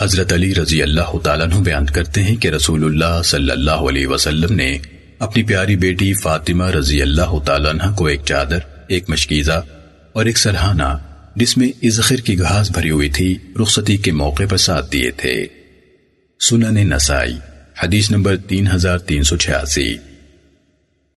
حضرت علی رضی اللہ تعالیٰ عنہ بیان کرتے ہیں کہ رسول اللہ صلی اللہ علیہ وسلم نے اپنی پیاری بیٹی فاطمہ رضی اللہ تعالیٰ عنہ کو ایک چادر، ایک مشکیزہ اور ایک سرحانہ جس میں ازخر کی گھاس بھری ہوئی تھی رخصتی کے موقع پر ساتھ دیے تھے۔ سنن نسائی، حدیث نمبر تین ہزار تین سو چھیاسی۔